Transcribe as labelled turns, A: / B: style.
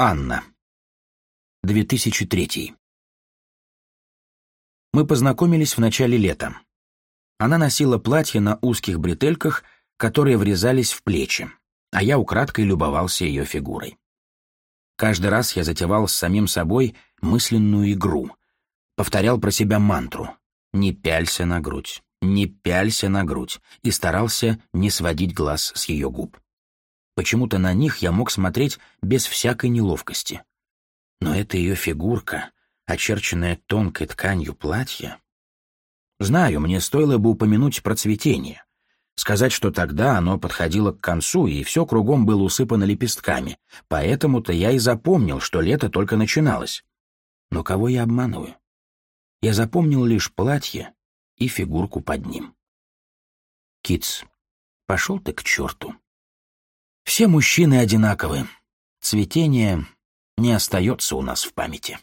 A: Анна. 2003. Мы познакомились в начале лета. Она носила платье на узких бретельках, которые врезались в плечи, а я украдкой любовался ее фигурой. Каждый раз я затевал с самим собой мысленную игру. Повторял про себя мантру «Не пялься на грудь, не пялься на грудь» и старался не сводить глаз с ее губ. Почему-то на них я мог смотреть без всякой неловкости. Но это ее фигурка, очерченная тонкой тканью платья. Знаю, мне стоило бы упомянуть про цветение. Сказать, что тогда оно подходило к концу, и все кругом было усыпано лепестками, поэтому-то я и запомнил, что лето только начиналось. Но кого я обманываю? Я запомнил лишь платье и фигурку под ним. Китс, пошел ты к черту. Все мужчины одинаковы. Цветение не остается у нас в памяти.